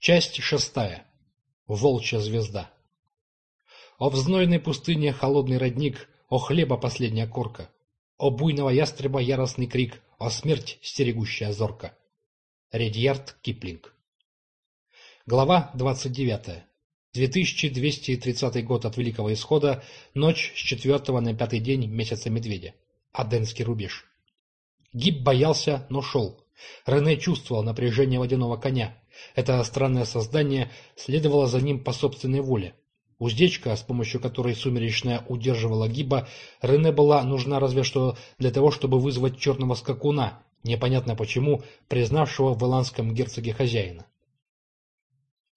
Часть шестая. Волчья звезда. О в знойной пустыне холодный родник, О хлеба последняя корка, О буйного ястреба яростный крик, О смерть стерегущая зорка. Редьярд Киплинг. Глава двадцать девятая. 2230 год от Великого Исхода, ночь с 4 на пятый день месяца Медведя. Аденский рубеж. Гиб боялся, но шел. Рене чувствовал напряжение водяного коня. Это странное создание следовало за ним по собственной воле. Уздечка, с помощью которой сумеречная удерживала гиба, Рене была нужна разве что для того, чтобы вызвать черного скакуна, непонятно почему, признавшего в Иландском герцоге хозяина.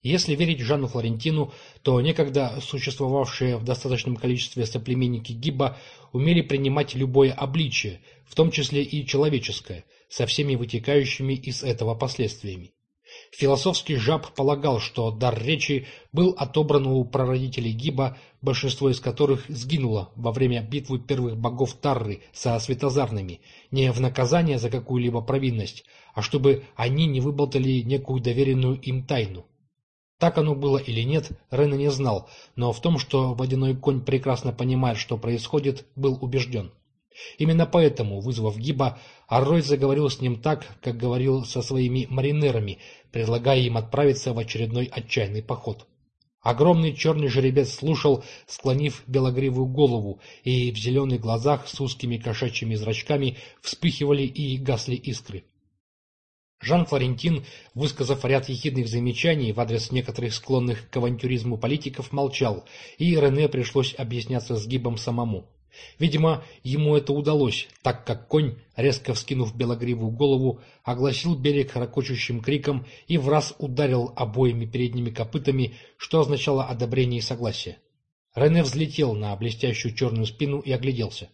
Если верить Жанну Флорентину, то некогда существовавшие в достаточном количестве соплеменники Гиба умели принимать любое обличие, в том числе и человеческое, со всеми вытекающими из этого последствиями. Философский жаб полагал, что дар речи был отобран у прародителей Гиба, большинство из которых сгинуло во время битвы первых богов Тарры со светозарными, не в наказание за какую-либо провинность, а чтобы они не выболтали некую доверенную им тайну. Так оно было или нет, Рена не знал, но в том, что водяной конь прекрасно понимает, что происходит, был убежден. Именно поэтому, вызвав Гиба, Аррой заговорил с ним так, как говорил со своими маринерами, предлагая им отправиться в очередной отчаянный поход. Огромный черный жеребец слушал, склонив белогривую голову, и в зеленых глазах с узкими кошачьими зрачками вспыхивали и гасли искры. Жан-Флорентин, высказав ряд ехидных замечаний в адрес некоторых склонных к авантюризму политиков, молчал, и Рене пришлось объясняться с Гибом самому. Видимо, ему это удалось, так как конь, резко вскинув белогривую голову, огласил берег ракочущим криком и в раз ударил обоими передними копытами, что означало одобрение и согласие. Рене взлетел на блестящую черную спину и огляделся.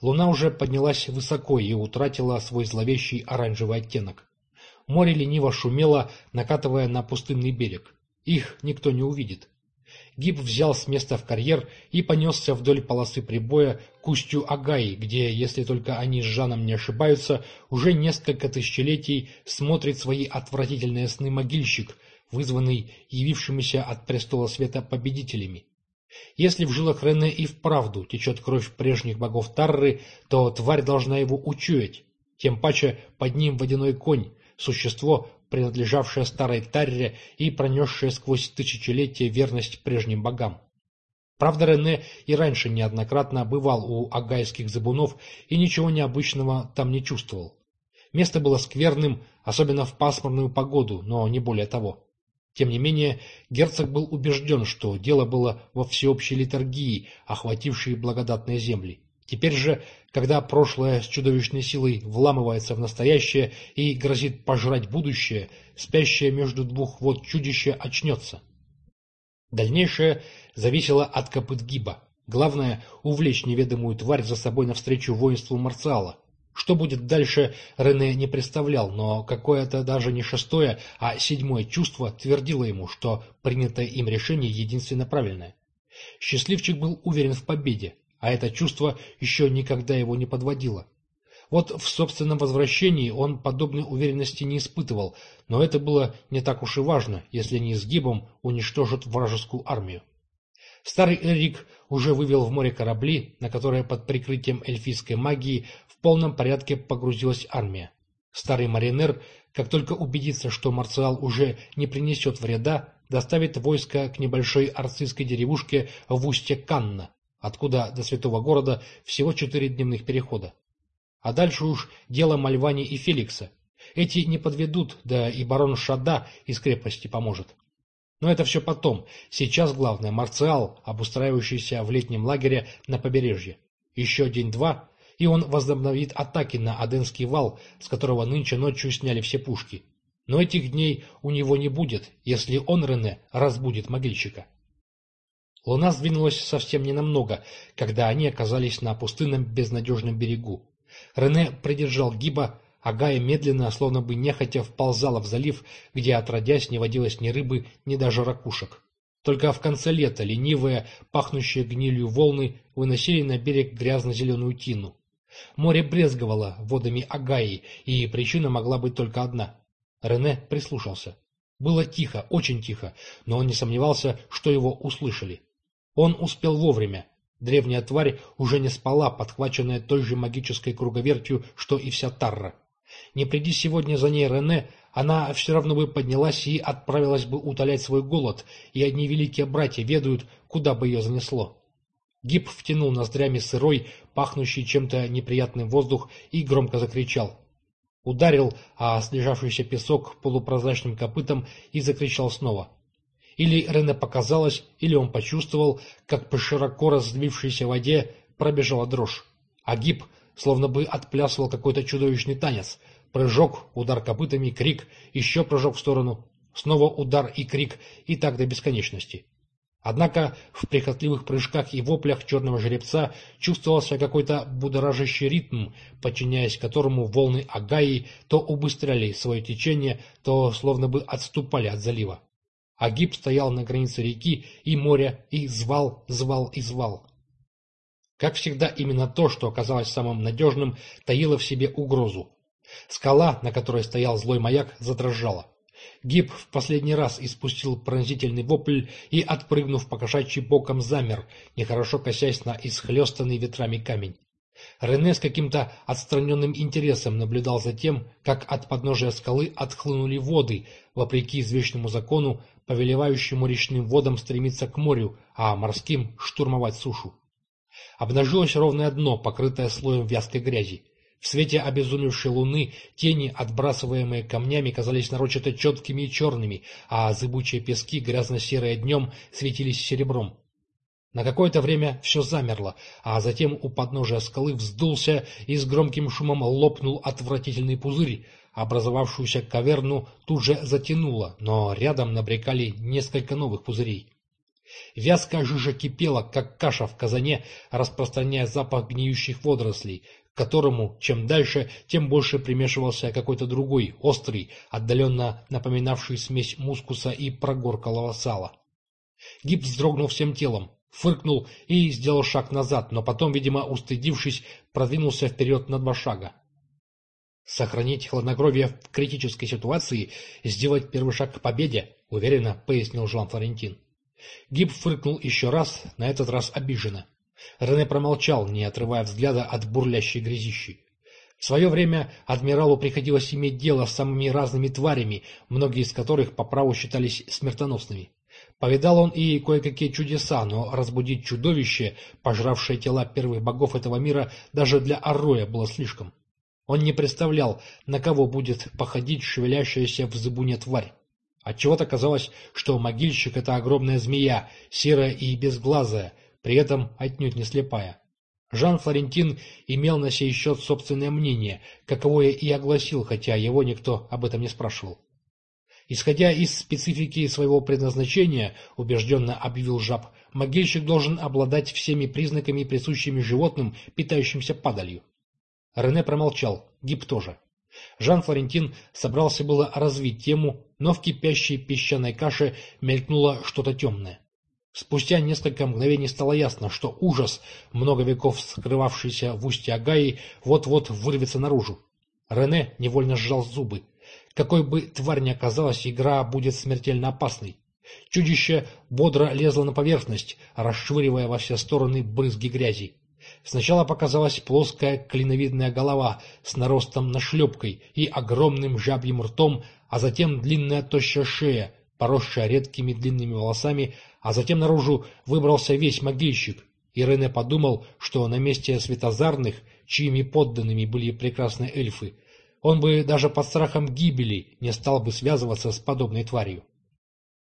Луна уже поднялась высоко и утратила свой зловещий оранжевый оттенок. Море лениво шумело, накатывая на пустынный берег. Их никто не увидит. Гиб взял с места в карьер и понесся вдоль полосы прибоя к устью Агаи, где, если только они с Жаном не ошибаются, уже несколько тысячелетий смотрит свои отвратительные сны могильщик, вызванный явившимися от престола света победителями. Если в жилах Рене и вправду течет кровь прежних богов Тарры, то тварь должна его учуять, тем паче под ним водяной конь, существо, принадлежавшее старой Тарре и пронесшее сквозь тысячелетия верность прежним богам. Правда, Рене и раньше неоднократно бывал у агайских забунов и ничего необычного там не чувствовал. Место было скверным, особенно в пасмурную погоду, но не более того. Тем не менее, герцог был убежден, что дело было во всеобщей литургии, охватившей благодатные земли. Теперь же, когда прошлое с чудовищной силой вламывается в настоящее и грозит пожрать будущее, спящее между двух вод чудище очнется. Дальнейшее зависело от копыт гиба. Главное — увлечь неведомую тварь за собой навстречу воинству Марциала. Что будет дальше, Рене не представлял, но какое-то даже не шестое, а седьмое чувство твердило ему, что принятое им решение единственно правильное. Счастливчик был уверен в победе, а это чувство еще никогда его не подводило. Вот в собственном возвращении он подобной уверенности не испытывал, но это было не так уж и важно, если не сгибом уничтожат вражескую армию. Старый Эрик уже вывел в море корабли, на которые под прикрытием эльфийской магии в полном порядке погрузилась армия. Старый маринер, как только убедится, что Марциал уже не принесет вреда, доставит войско к небольшой арцистской деревушке в устье Канна, откуда до святого города всего четыре дневных перехода. А дальше уж дело Мальвани и Феликса. Эти не подведут, да и барон Шада из крепости поможет. Но это все потом. Сейчас главное – Марциал, обустраивающийся в летнем лагере на побережье. Еще день-два, и он возобновит атаки на Аденский вал, с которого нынче ночью сняли все пушки. Но этих дней у него не будет, если он, Рене, разбудит могильщика. Луна сдвинулась совсем ненамного, когда они оказались на пустынном безнадежном берегу. Рене придержал гиба, а Гая медленно, словно бы нехотя, вползала в залив, где отродясь не водилось ни рыбы, ни даже ракушек. Только в конце лета ленивые, пахнущие гнилью волны выносили на берег грязно-зеленую тину. Море брезговало водами Агаи, и причина могла быть только одна. Рене прислушался. Было тихо, очень тихо, но он не сомневался, что его услышали. Он успел вовремя. Древняя тварь уже не спала, подхваченная той же магической круговертью, что и вся Тарра. Не приди сегодня за ней Рене, она все равно бы поднялась и отправилась бы утолять свой голод, и одни великие братья ведают, куда бы ее занесло. Гиб втянул ноздрями сырой, пахнущий чем-то неприятным воздух и громко закричал. Ударил о слежавшийся песок полупрозрачным копытом и закричал снова. Или Рене показалось, или он почувствовал, как по широко раздвившейся воде пробежала дрожь. А Гиб словно бы отплясывал какой-то чудовищный танец. Прыжок, удар копытами, крик, еще прыжок в сторону, снова удар и крик, и так до бесконечности. Однако в прихотливых прыжках и воплях черного жеребца чувствовался какой-то будоражащий ритм, подчиняясь которому волны Агаи то убыстряли свое течение, то словно бы отступали от залива. Агиб стоял на границе реки и моря и звал, звал и звал. Как всегда, именно то, что оказалось самым надежным, таило в себе угрозу. Скала, на которой стоял злой маяк, задрожала. Гиб в последний раз испустил пронзительный вопль и, отпрыгнув по кошачьи боком, замер, нехорошо косясь на исхлестанный ветрами камень. Рене с каким-то отстраненным интересом наблюдал за тем, как от подножия скалы отхлынули воды, вопреки извечному закону, повелевающему речным водам стремиться к морю, а морским штурмовать сушу. Обнажилось ровное дно, покрытое слоем вязкой грязи. В свете обезумевшей луны тени, отбрасываемые камнями, казались нарочито четкими и черными, а зыбучие пески, грязно-серые днем, светились серебром. На какое-то время все замерло, а затем у подножия скалы вздулся и с громким шумом лопнул отвратительный пузырь, образовавшуюся каверну тут же затянуло, но рядом набрекали несколько новых пузырей. Вязкая жижа кипела, как каша в казане, распространяя запах гниющих водорослей, к которому чем дальше, тем больше примешивался какой-то другой, острый, отдаленно напоминавший смесь мускуса и прогоркалого сала. Гиб вздрогнул всем телом, фыркнул и сделал шаг назад, но потом, видимо, устыдившись, продвинулся вперед на два шага. Сохранить хладнокровие в критической ситуации, сделать первый шаг к победе, уверенно пояснил Жан Флорентин. Гиб фыркнул еще раз, на этот раз обиженно. Рене промолчал, не отрывая взгляда от бурлящей грязищи. В свое время адмиралу приходилось иметь дело с самыми разными тварями, многие из которых по праву считались смертоносными. Повидал он и кое-какие чудеса, но разбудить чудовище, пожравшее тела первых богов этого мира, даже для Арроя было слишком. Он не представлял, на кого будет походить шевелящаяся в зыбуне тварь. Отчего-то казалось, что могильщик — это огромная змея, серая и безглазая, при этом отнюдь не слепая. Жан Флорентин имел на сей счет собственное мнение, каковое и огласил, хотя его никто об этом не спрашивал. Исходя из специфики своего предназначения, убежденно объявил жаб, могильщик должен обладать всеми признаками, присущими животным, питающимся падалью. Рене промолчал, Гиб тоже. Жан Флорентин собрался было развить тему, но в кипящей песчаной каше мелькнуло что-то темное. Спустя несколько мгновений стало ясно, что ужас, много веков скрывавшийся в устье Агаи, вот-вот вырвется наружу. Рене невольно сжал зубы. Какой бы тварь ни оказалась, игра будет смертельно опасной. Чудище бодро лезло на поверхность, расшвыривая во все стороны брызги грязи. Сначала показалась плоская клиновидная голова с наростом нашлепкой и огромным жабьим ртом, а затем длинная тощая шея, поросшая редкими длинными волосами, а затем наружу выбрался весь могильщик. И Рене подумал, что на месте светозарных, чьими подданными были прекрасные эльфы, он бы даже под страхом гибели не стал бы связываться с подобной тварью.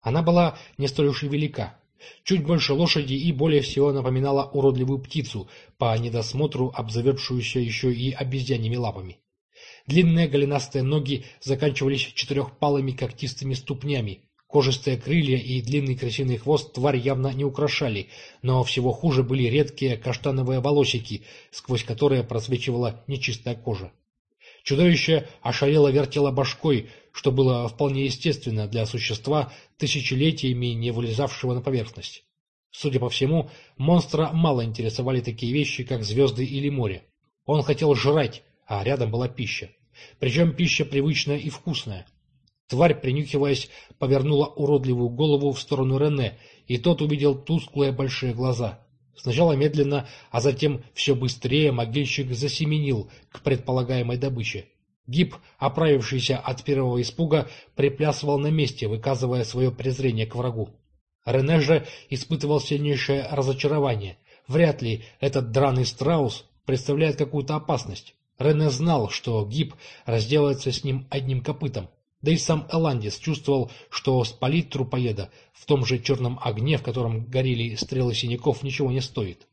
Она была не столь уж и велика, Чуть больше лошади и более всего напоминала уродливую птицу, по недосмотру обзаведшуюся еще и обезьяньими лапами. Длинные голенастые ноги заканчивались четырехпалыми когтистыми ступнями, кожистые крылья и длинный крысиный хвост тварь явно не украшали, но всего хуже были редкие каштановые волосики, сквозь которые просвечивала нечистая кожа. Чудовище ошалело вертело башкой, что было вполне естественно для существа, тысячелетиями не вылезавшего на поверхность. Судя по всему, монстра мало интересовали такие вещи, как звезды или море. Он хотел жрать, а рядом была пища. Причем пища привычная и вкусная. Тварь, принюхиваясь, повернула уродливую голову в сторону Рене, и тот увидел тусклые большие глаза. Сначала медленно, а затем все быстрее могильщик засеменил к предполагаемой добыче. Гиб, оправившийся от первого испуга, приплясывал на месте, выказывая свое презрение к врагу. Рене же испытывал сильнейшее разочарование. Вряд ли этот драный страус представляет какую-то опасность. Рене знал, что Гиб разделается с ним одним копытом. Да и сам Эландис чувствовал, что спалить трупоеда в том же черном огне, в котором горели стрелы синяков, ничего не стоит.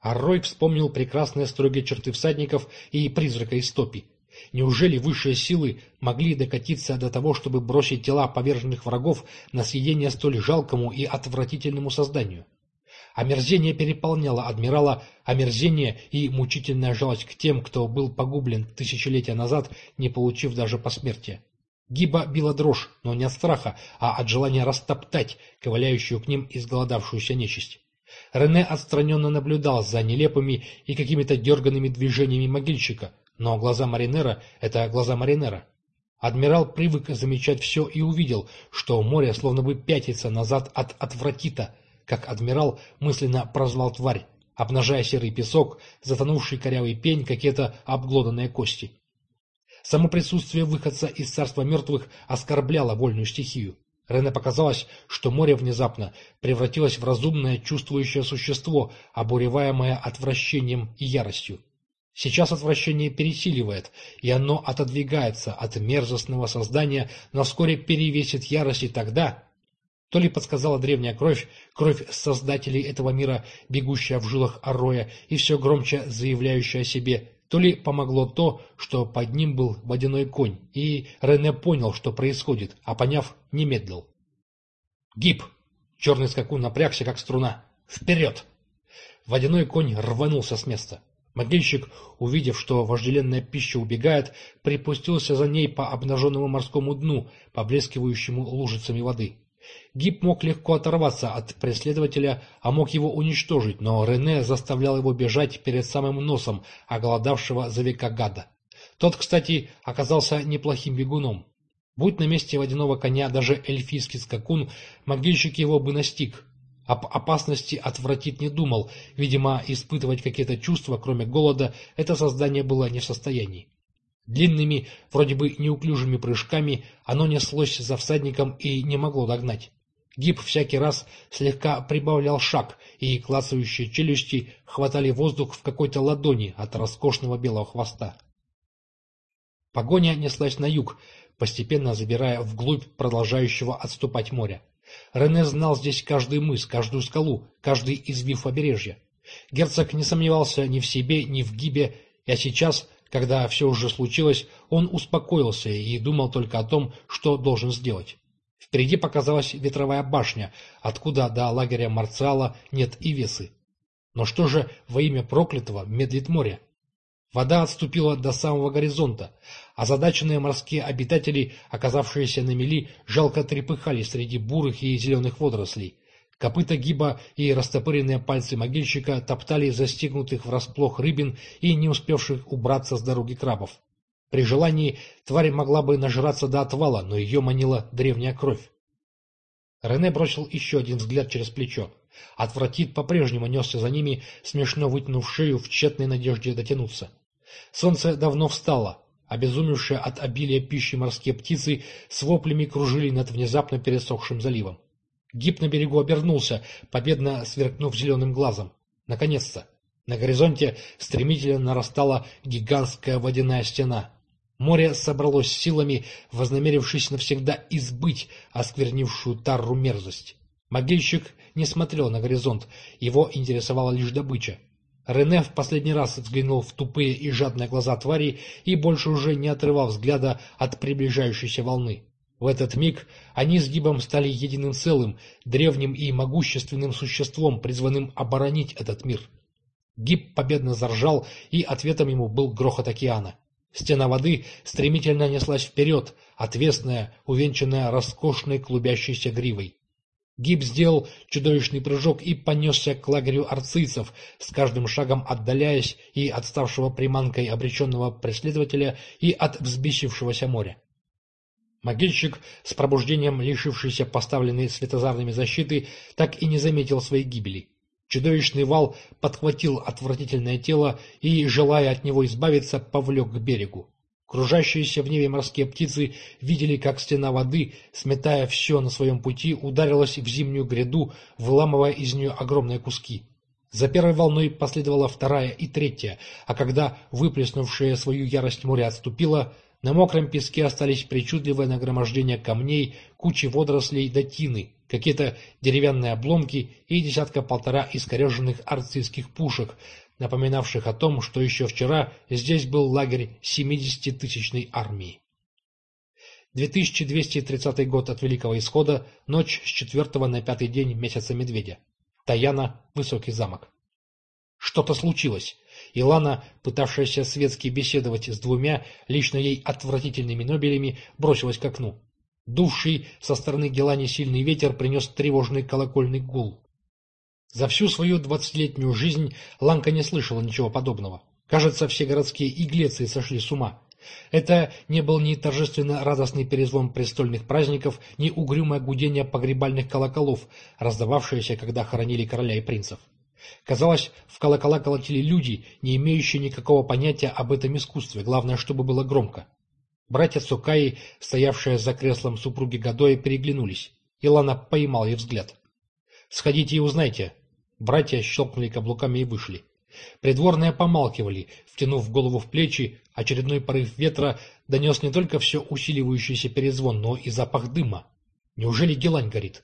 Аррой вспомнил прекрасные строгие черты всадников и призрака из топи. Неужели высшие силы могли докатиться до того, чтобы бросить тела поверженных врагов на съедение столь жалкому и отвратительному созданию? Омерзение переполняло адмирала, омерзение и мучительная жалость к тем, кто был погублен тысячелетия назад, не получив даже посмертия. Гиба била дрожь, но не от страха, а от желания растоптать ковыляющую к ним изголодавшуюся нечисть. Рене отстраненно наблюдал за нелепыми и какими-то дерганными движениями могильщика, но глаза Маринера — это глаза Маринера. Адмирал привык замечать все и увидел, что море словно бы пятится назад от отвратита, как адмирал мысленно прозвал тварь, обнажая серый песок, затонувший корявый пень, какие-то обглоданные кости. Само присутствие выходца из царства мертвых оскорбляло вольную стихию. Рене показалось, что море внезапно превратилось в разумное чувствующее существо, обуреваемое отвращением и яростью. Сейчас отвращение пересиливает, и оно отодвигается от мерзостного создания, но вскоре перевесит ярость и тогда... То ли подсказала древняя кровь, кровь создателей этого мира, бегущая в жилах Ароя и все громче заявляющая о себе то ли помогло то, что под ним был водяной конь, и Рене понял, что происходит, а поняв, не медлил. «Гиб!» Черный скакун напрягся, как струна. «Вперед!» Водяной конь рванулся с места. Могильщик, увидев, что вожделенная пища убегает, припустился за ней по обнаженному морскому дну, поблескивающему лужицами воды. Гиб мог легко оторваться от преследователя, а мог его уничтожить, но Рене заставлял его бежать перед самым носом оголодавшего за века гада. Тот, кстати, оказался неплохим бегуном. Будь на месте водяного коня даже эльфийский скакун, могильщик его бы настиг. Об опасности отвратить не думал, видимо, испытывать какие-то чувства, кроме голода, это создание было не в состоянии. Длинными, вроде бы неуклюжими прыжками оно неслось за всадником и не могло догнать. Гиб всякий раз слегка прибавлял шаг, и клацающие челюсти хватали воздух в какой-то ладони от роскошного белого хвоста. Погоня неслась на юг, постепенно забирая вглубь продолжающего отступать моря. Рене знал здесь каждый мыс, каждую скалу, каждый извив побережья. Герцог не сомневался ни в себе, ни в Гибе, а сейчас, когда все уже случилось, он успокоился и думал только о том, что должен сделать. Впереди показалась ветровая башня, откуда до лагеря Марциала нет и весы. Но что же во имя проклятого медлит море? Вода отступила до самого горизонта, а задаченные морские обитатели, оказавшиеся на мели, жалко трепыхались среди бурых и зеленых водорослей. Копыта гиба и растопыренные пальцы могильщика топтали застигнутых врасплох рыбин и не успевших убраться с дороги крабов. При желании тварь могла бы нажраться до отвала, но ее манила древняя кровь. Рене бросил еще один взгляд через плечо. Отвратит по-прежнему несся за ними, смешно вытянув шею в тщетной надежде дотянуться. Солнце давно встало. Обезумевшие от обилия пищи морские птицы с воплями кружили над внезапно пересохшим заливом. Гиб на берегу обернулся, победно сверкнув зеленым глазом. Наконец-то! На горизонте стремительно нарастала гигантская водяная стена. Море собралось силами, вознамерившись навсегда избыть осквернившую тарру мерзость. Могильщик не смотрел на горизонт, его интересовала лишь добыча. Рене в последний раз взглянул в тупые и жадные глаза твари и больше уже не отрывал взгляда от приближающейся волны. В этот миг они с Гибом стали единым целым, древним и могущественным существом, призванным оборонить этот мир. Гиб победно заржал, и ответом ему был грохот океана. Стена воды стремительно неслась вперед, отвесная, увенчанная роскошной клубящейся гривой. Гиб сделал чудовищный прыжок и понесся к лагерю арцийцев, с каждым шагом отдаляясь и от ставшего приманкой обреченного преследователя, и от взбесившегося моря. Могильщик, с пробуждением лишившийся поставленной светозарными защиты, так и не заметил своей гибели. Чудовищный вал подхватил отвратительное тело и, желая от него избавиться, повлек к берегу. Кружащиеся в небе морские птицы видели, как стена воды, сметая все на своем пути, ударилась в зимнюю гряду, выламывая из нее огромные куски. За первой волной последовала вторая и третья, а когда выплеснувшая свою ярость море отступила, на мокром песке остались причудливое нагромождение камней, кучи водорослей до тины, какие-то деревянные обломки и десятка-полтора искореженных арцистских пушек, напоминавших о том, что еще вчера здесь был лагерь 70-тысячной армии. 2230 год от Великого Исхода, ночь с 4 на пятый день месяца Медведя. Таяна, Высокий замок. Что-то случилось. Илана, пытавшаяся светски беседовать с двумя, лично ей отвратительными нобелями, бросилась к окну. Дувший со стороны Гелани сильный ветер принес тревожный колокольный гул. За всю свою двадцатилетнюю жизнь Ланка не слышала ничего подобного. Кажется, все городские иглецы сошли с ума. Это не был ни торжественно радостный перезвон престольных праздников, ни угрюмое гудение погребальных колоколов, раздававшееся, когда хоронили короля и принцев. Казалось, в колокола колотили люди, не имеющие никакого понятия об этом искусстве, главное, чтобы было громко. Братья Цукаи, стоявшие за креслом супруги Гадоя, переглянулись. Илана поймал их взгляд. «Сходите и узнайте». Братья щелкнули каблуками и вышли. Придворные помалкивали, втянув голову в плечи, очередной порыв ветра донес не только все усиливающийся перезвон, но и запах дыма. Неужели гелань горит?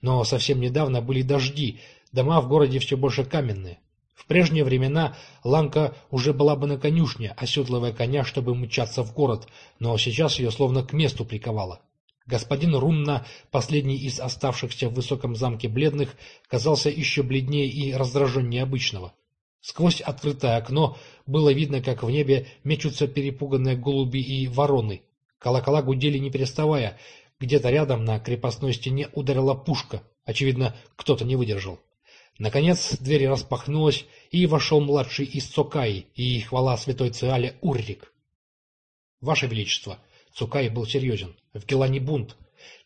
Но совсем недавно были дожди, дома в городе все больше каменные. В прежние времена Ланка уже была бы на конюшне, оседлывая коня, чтобы мчаться в город, но сейчас ее словно к месту приковала. Господин Рунна, последний из оставшихся в высоком замке бледных, казался еще бледнее и раздраженнее обычного. Сквозь открытое окно было видно, как в небе мечутся перепуганные голуби и вороны. Колокола гудели не переставая. Где-то рядом на крепостной стене ударила пушка. Очевидно, кто-то не выдержал. Наконец дверь распахнулась, и вошел младший из Цокаи, и хвала святой Циале Уррик. «Ваше Величество!» Цукай был серьезен. В Гелане бунт.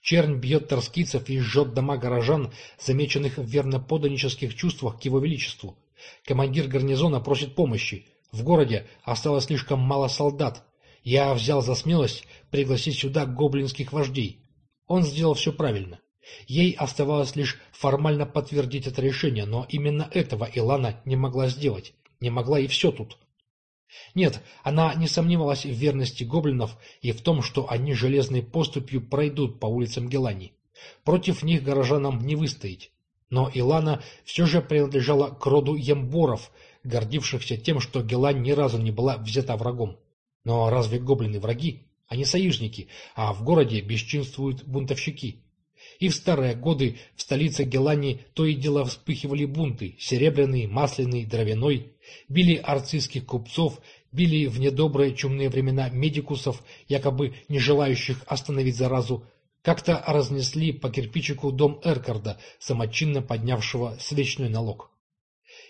Чернь бьет торскицев и жжет дома горожан, замеченных в верноподанических чувствах к его величеству. Командир гарнизона просит помощи. В городе осталось слишком мало солдат. Я взял за смелость пригласить сюда гоблинских вождей. Он сделал все правильно. Ей оставалось лишь формально подтвердить это решение, но именно этого Илана не могла сделать. Не могла и все тут. Нет, она не сомневалась в верности гоблинов и в том, что они железной поступью пройдут по улицам Гелани. Против них горожанам не выстоять. Но Илана все же принадлежала к роду ямборов, гордившихся тем, что Гелань ни разу не была взята врагом. Но разве гоблины враги? Они союзники, а в городе бесчинствуют бунтовщики. И в старые годы в столице Гелани то и дело вспыхивали бунты, серебряный, масляный, дровяной, били арцистских купцов, били в недобрые чумные времена медикусов, якобы не желающих остановить заразу, как-то разнесли по кирпичику дом Эркарда, самочинно поднявшего свечной налог.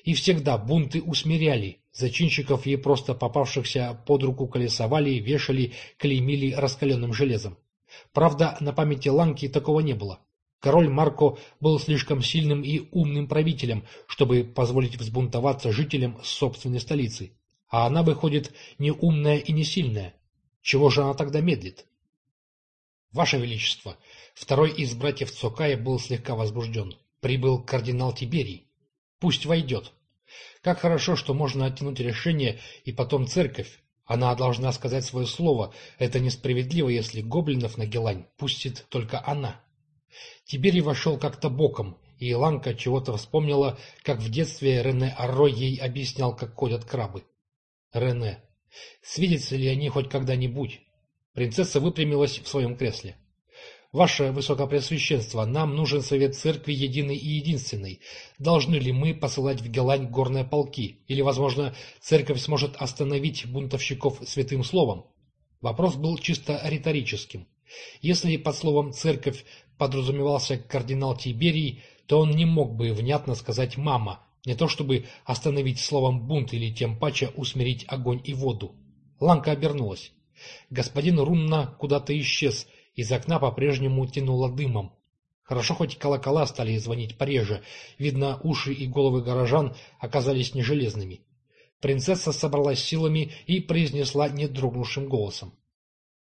И всегда бунты усмиряли, зачинщиков ей просто попавшихся под руку колесовали, вешали, клеймили раскаленным железом. Правда, на памяти Ланки такого не было. Король Марко был слишком сильным и умным правителем, чтобы позволить взбунтоваться жителям собственной столицы. А она, выходит, не умная и не сильная. Чего же она тогда медлит? «Ваше Величество!» Второй из братьев Цокая был слегка возбужден. Прибыл кардинал Тиберий. «Пусть войдет. Как хорошо, что можно оттянуть решение, и потом церковь. Она должна сказать свое слово. Это несправедливо, если гоблинов на Гелань пустит только она». Тиберий вошел как-то боком, и Иланка чего-то вспомнила, как в детстве Рене Арро ей объяснял, как ходят крабы. Рене. Свидятся ли они хоть когда-нибудь? Принцесса выпрямилась в своем кресле. «Ваше Высокопреосвященство, нам нужен совет церкви единый и единственный. Должны ли мы посылать в Гелань горные полки? Или, возможно, церковь сможет остановить бунтовщиков святым словом?» Вопрос был чисто риторическим. Если под словом «церковь» подразумевался кардинал Тиберий, то он не мог бы внятно сказать «мама», не то чтобы остановить словом «бунт» или тем паче усмирить огонь и воду. Ланка обернулась. Господин Рунна куда-то исчез, Из окна по-прежнему тянуло дымом. Хорошо хоть колокола стали звонить пореже. Видно, уши и головы горожан оказались не железными. Принцесса собралась силами и произнесла недрогнувшим голосом.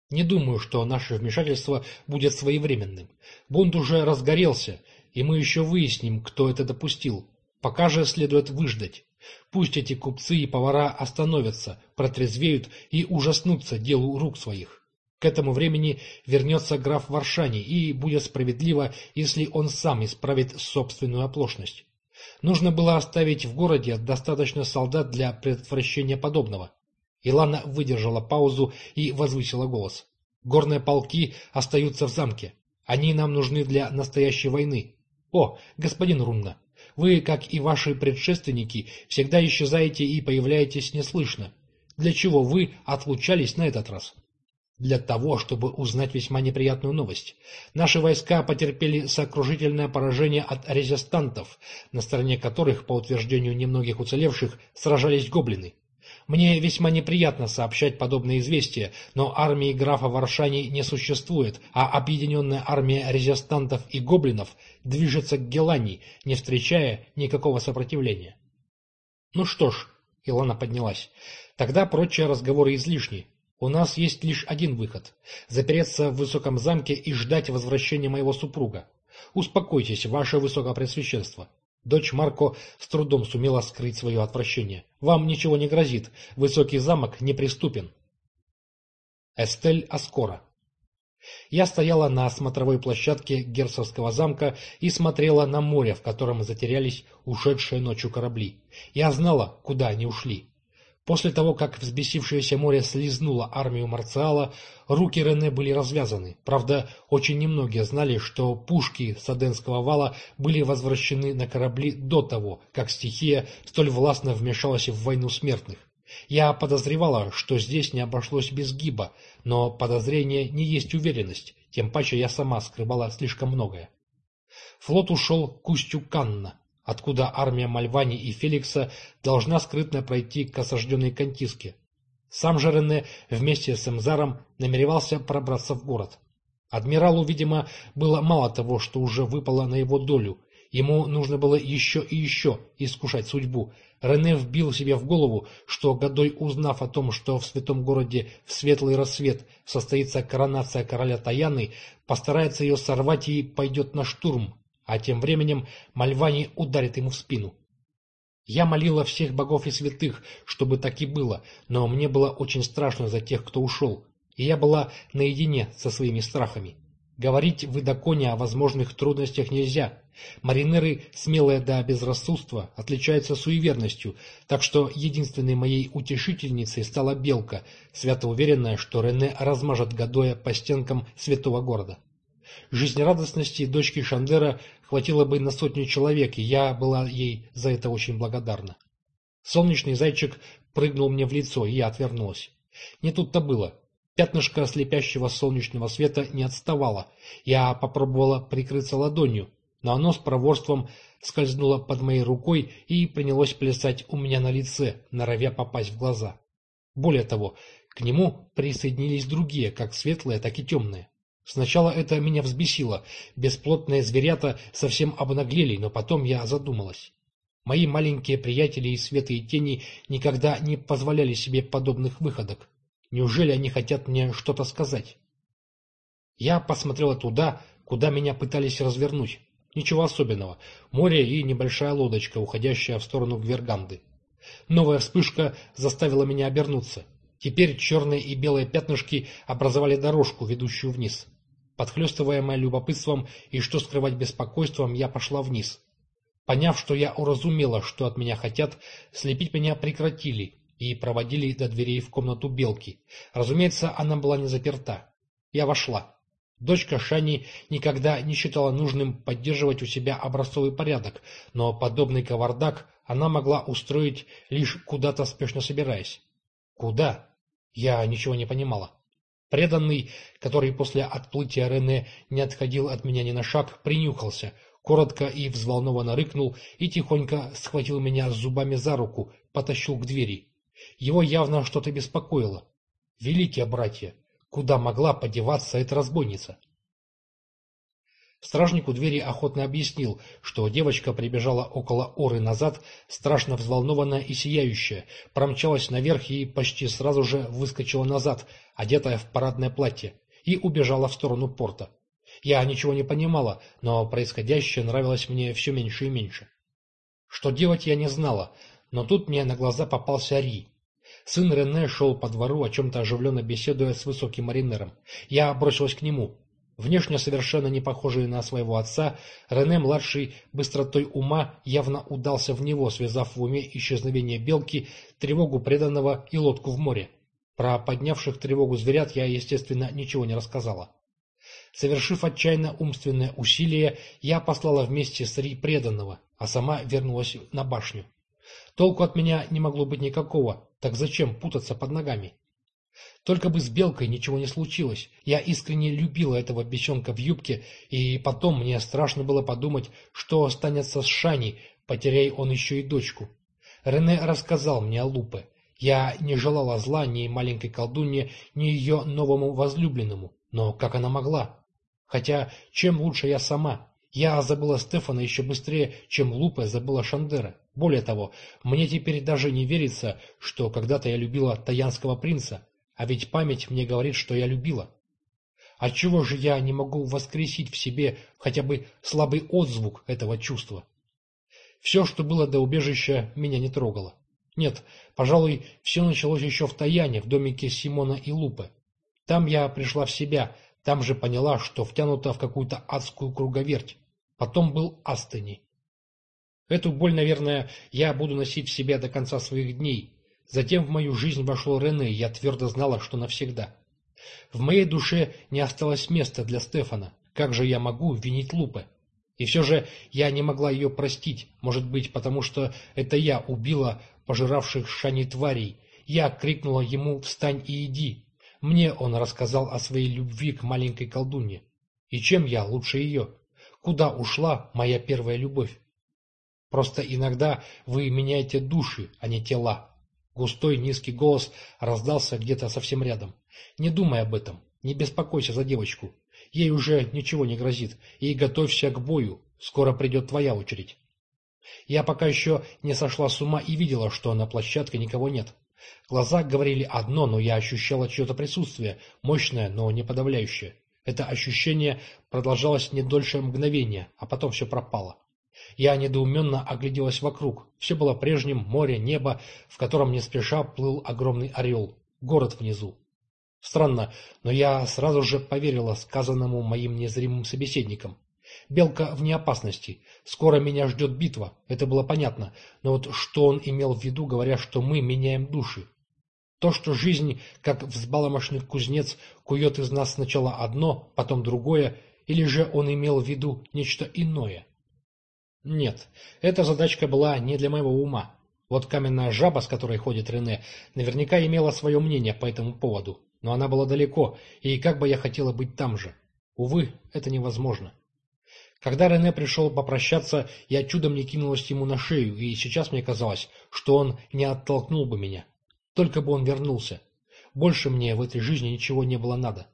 Не думаю, что наше вмешательство будет своевременным. Бунт уже разгорелся, и мы еще выясним, кто это допустил. Пока же следует выждать. Пусть эти купцы и повара остановятся, протрезвеют и ужаснутся делу рук своих. К этому времени вернется граф Варшани, и будет справедливо, если он сам исправит собственную оплошность. Нужно было оставить в городе достаточно солдат для предотвращения подобного. Илана выдержала паузу и возвысила голос. «Горные полки остаются в замке. Они нам нужны для настоящей войны. О, господин Рунна, вы, как и ваши предшественники, всегда исчезаете и появляетесь неслышно. Для чего вы отлучались на этот раз?» Для того, чтобы узнать весьма неприятную новость. Наши войска потерпели сокрушительное поражение от резистантов, на стороне которых, по утверждению немногих уцелевших, сражались гоблины. Мне весьма неприятно сообщать подобные известия, но армии графа Варшани не существует, а объединенная армия резистантов и гоблинов движется к Гелании, не встречая никакого сопротивления. Ну что ж, Илона поднялась, тогда прочие разговоры излишни. У нас есть лишь один выход – запереться в высоком замке и ждать возвращения моего супруга. Успокойтесь, ваше высокопресвященство. Дочь Марко с трудом сумела скрыть свое отвращение. Вам ничего не грозит, высокий замок неприступен. Эстель Аскора я стояла на смотровой площадке герцогского замка и смотрела на море, в котором затерялись ушедшие ночью корабли. Я знала, куда они ушли. После того, как взбесившееся море слезнуло армию Марциала, руки Рене были развязаны. Правда, очень немногие знали, что пушки Саденского вала были возвращены на корабли до того, как стихия столь властно вмешалась в войну смертных. Я подозревала, что здесь не обошлось без гиба, но подозрение не есть уверенность, тем паче я сама скрывала слишком многое. Флот ушел к устью Канна, откуда армия Мальвани и Феликса должна скрытно пройти к осажденной Кантиске. Сам же Рене вместе с Эмзаром намеревался пробраться в город. Адмиралу, видимо, было мало того, что уже выпало на его долю. Ему нужно было еще и еще искушать судьбу. Рене вбил себе в голову, что, годой узнав о том, что в святом городе в светлый рассвет состоится коронация короля Таяны, постарается ее сорвать и пойдет на штурм, а тем временем Мальвани ударит ему в спину. Я молила всех богов и святых, чтобы так и было, но мне было очень страшно за тех, кто ушел, и я была наедине со своими страхами. Говорить в Идаконе о возможных трудностях нельзя. Маринеры, смелые до безрассудства, отличаются суеверностью, так что единственной моей утешительницей стала Белка, свято уверенная, что Рене размажет Гадоя по стенкам святого города. Жизнерадостности дочки Шандера хватило бы на сотню человек, и я была ей за это очень благодарна. Солнечный зайчик прыгнул мне в лицо, и я отвернулась. Не тут-то было. Пятнышко слепящего солнечного света не отставало. Я попробовала прикрыться ладонью, но оно с проворством скользнуло под моей рукой и принялось плясать у меня на лице, норовя попасть в глаза. Более того, к нему присоединились другие, как светлые, так и темные. Сначала это меня взбесило. Бесплотные зверята совсем обнаглели, но потом я задумалась. Мои маленькие приятели из света и тени никогда не позволяли себе подобных выходок. Неужели они хотят мне что-то сказать? Я посмотрела туда, куда меня пытались развернуть. Ничего особенного. Море и небольшая лодочка, уходящая в сторону Гверганды. Новая вспышка заставила меня обернуться. Теперь черные и белые пятнышки образовали дорожку, ведущую вниз. Подхлестываемая любопытством и, что скрывать беспокойством, я пошла вниз. Поняв, что я уразумела, что от меня хотят, слепить меня прекратили и проводили до дверей в комнату Белки. Разумеется, она была не заперта. Я вошла. Дочка Шани никогда не считала нужным поддерживать у себя образцовый порядок, но подобный кавардак она могла устроить, лишь куда-то спешно собираясь. Куда? Я ничего не понимала. Преданный, который после отплытия Рене не отходил от меня ни на шаг, принюхался, коротко и взволнованно рыкнул и тихонько схватил меня зубами за руку, потащил к двери. Его явно что-то беспокоило. Великие братья, Куда могла подеваться эта разбойница? Стражник у двери охотно объяснил, что девочка прибежала около оры назад, страшно взволнованная и сияющая, промчалась наверх и почти сразу же выскочила назад, одетая в парадное платье, и убежала в сторону порта. Я ничего не понимала, но происходящее нравилось мне все меньше и меньше. Что делать я не знала, но тут мне на глаза попался Ри. Сын Рене шел по двору, о чем-то оживленно беседуя с высоким маринером. Я бросилась к нему. Внешне совершенно не похожий на своего отца, Рене-младший быстротой ума явно удался в него, связав в уме исчезновение белки, тревогу преданного и лодку в море. Про поднявших тревогу зверят я, естественно, ничего не рассказала. Совершив отчаянно умственное усилие, я послала вместе с Ри преданного, а сама вернулась на башню. Толку от меня не могло быть никакого, так зачем путаться под ногами? Только бы с Белкой ничего не случилось. Я искренне любила этого бесенка в юбке, и потом мне страшно было подумать, что останется с Шаней, потеряй он еще и дочку. Рене рассказал мне о Лупе. Я не желала зла ни маленькой колдунье, ни ее новому возлюбленному. Но как она могла? Хотя, чем лучше я сама? Я забыла Стефана еще быстрее, чем Лупе забыла Шандера. Более того, мне теперь даже не верится, что когда-то я любила таянского принца, а ведь память мне говорит, что я любила. Отчего же я не могу воскресить в себе хотя бы слабый отзвук этого чувства? Все, что было до убежища, меня не трогало. Нет, пожалуй, все началось еще в Таяне, в домике Симона и Лупы. Там я пришла в себя, там же поняла, что втянута в какую-то адскую круговерть. Потом был Астани. Эту боль, наверное, я буду носить в себе до конца своих дней, Затем в мою жизнь вошел Рене, и я твердо знала, что навсегда. В моей душе не осталось места для Стефана. Как же я могу винить Лупе? И все же я не могла ее простить, может быть, потому что это я убила пожиравших Шани тварей. Я крикнула ему «Встань и иди!». Мне он рассказал о своей любви к маленькой колдунье. И чем я лучше ее? Куда ушла моя первая любовь? Просто иногда вы меняете души, а не тела. Густой низкий голос раздался где-то совсем рядом. «Не думай об этом. Не беспокойся за девочку. Ей уже ничего не грозит. И готовься к бою. Скоро придет твоя очередь». Я пока еще не сошла с ума и видела, что на площадке никого нет. Глаза говорили одно, но я ощущала чье-то присутствие, мощное, но не подавляющее. Это ощущение продолжалось не дольше мгновения, а потом все пропало. Я недоуменно огляделась вокруг. Все было прежним, море, небо, в котором не спеша плыл огромный орел. Город внизу. Странно, но я сразу же поверила сказанному моим незримым собеседникам. Белка вне опасности. Скоро меня ждет битва. Это было понятно. Но вот что он имел в виду, говоря, что мы меняем души? То, что жизнь, как взбаломошный кузнец, кует из нас сначала одно, потом другое, или же он имел в виду нечто иное? Нет, эта задачка была не для моего ума. Вот каменная жаба, с которой ходит Рене, наверняка имела свое мнение по этому поводу, но она была далеко, и как бы я хотела быть там же. Увы, это невозможно. Когда Рене пришел попрощаться, я чудом не кинулась ему на шею, и сейчас мне казалось, что он не оттолкнул бы меня. Только бы он вернулся. Больше мне в этой жизни ничего не было надо.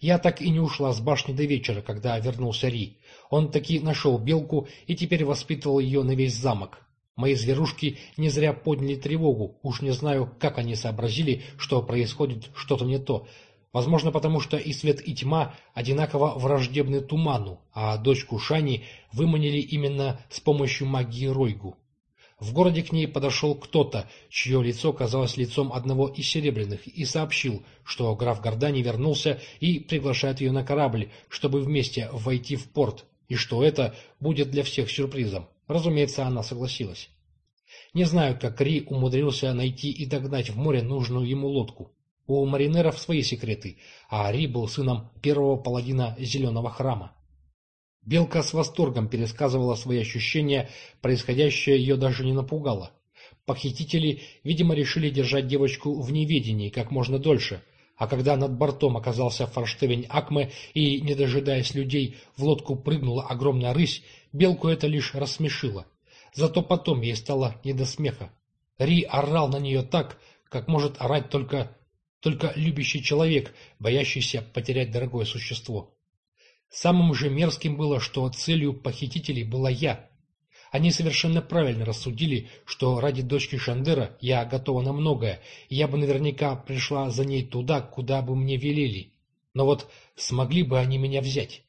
Я так и не ушла с башни до вечера, когда вернулся Ри. Он таки нашел белку и теперь воспитывал ее на весь замок. Мои зверушки не зря подняли тревогу, уж не знаю, как они сообразили, что происходит что-то не то. Возможно, потому что и свет, и тьма одинаково враждебны туману, а дочку Шани выманили именно с помощью магии Ройгу. В городе к ней подошел кто-то, чье лицо казалось лицом одного из серебряных, и сообщил, что граф Гордани вернулся и приглашает ее на корабль, чтобы вместе войти в порт, и что это будет для всех сюрпризом. Разумеется, она согласилась. Не знаю, как Ри умудрился найти и догнать в море нужную ему лодку. У маринеров свои секреты, а Ри был сыном первого паладина Зеленого храма. Белка с восторгом пересказывала свои ощущения, происходящее ее даже не напугало. Похитители, видимо, решили держать девочку в неведении как можно дольше, а когда над бортом оказался форштевень Акме и, не дожидаясь людей, в лодку прыгнула огромная рысь, Белку это лишь рассмешило. Зато потом ей стало не до смеха. Ри орал на нее так, как может орать только... только любящий человек, боящийся потерять дорогое существо. Самым же мерзким было, что целью похитителей была я. Они совершенно правильно рассудили, что ради дочки Шандера я готова на многое, и я бы наверняка пришла за ней туда, куда бы мне велели. Но вот смогли бы они меня взять?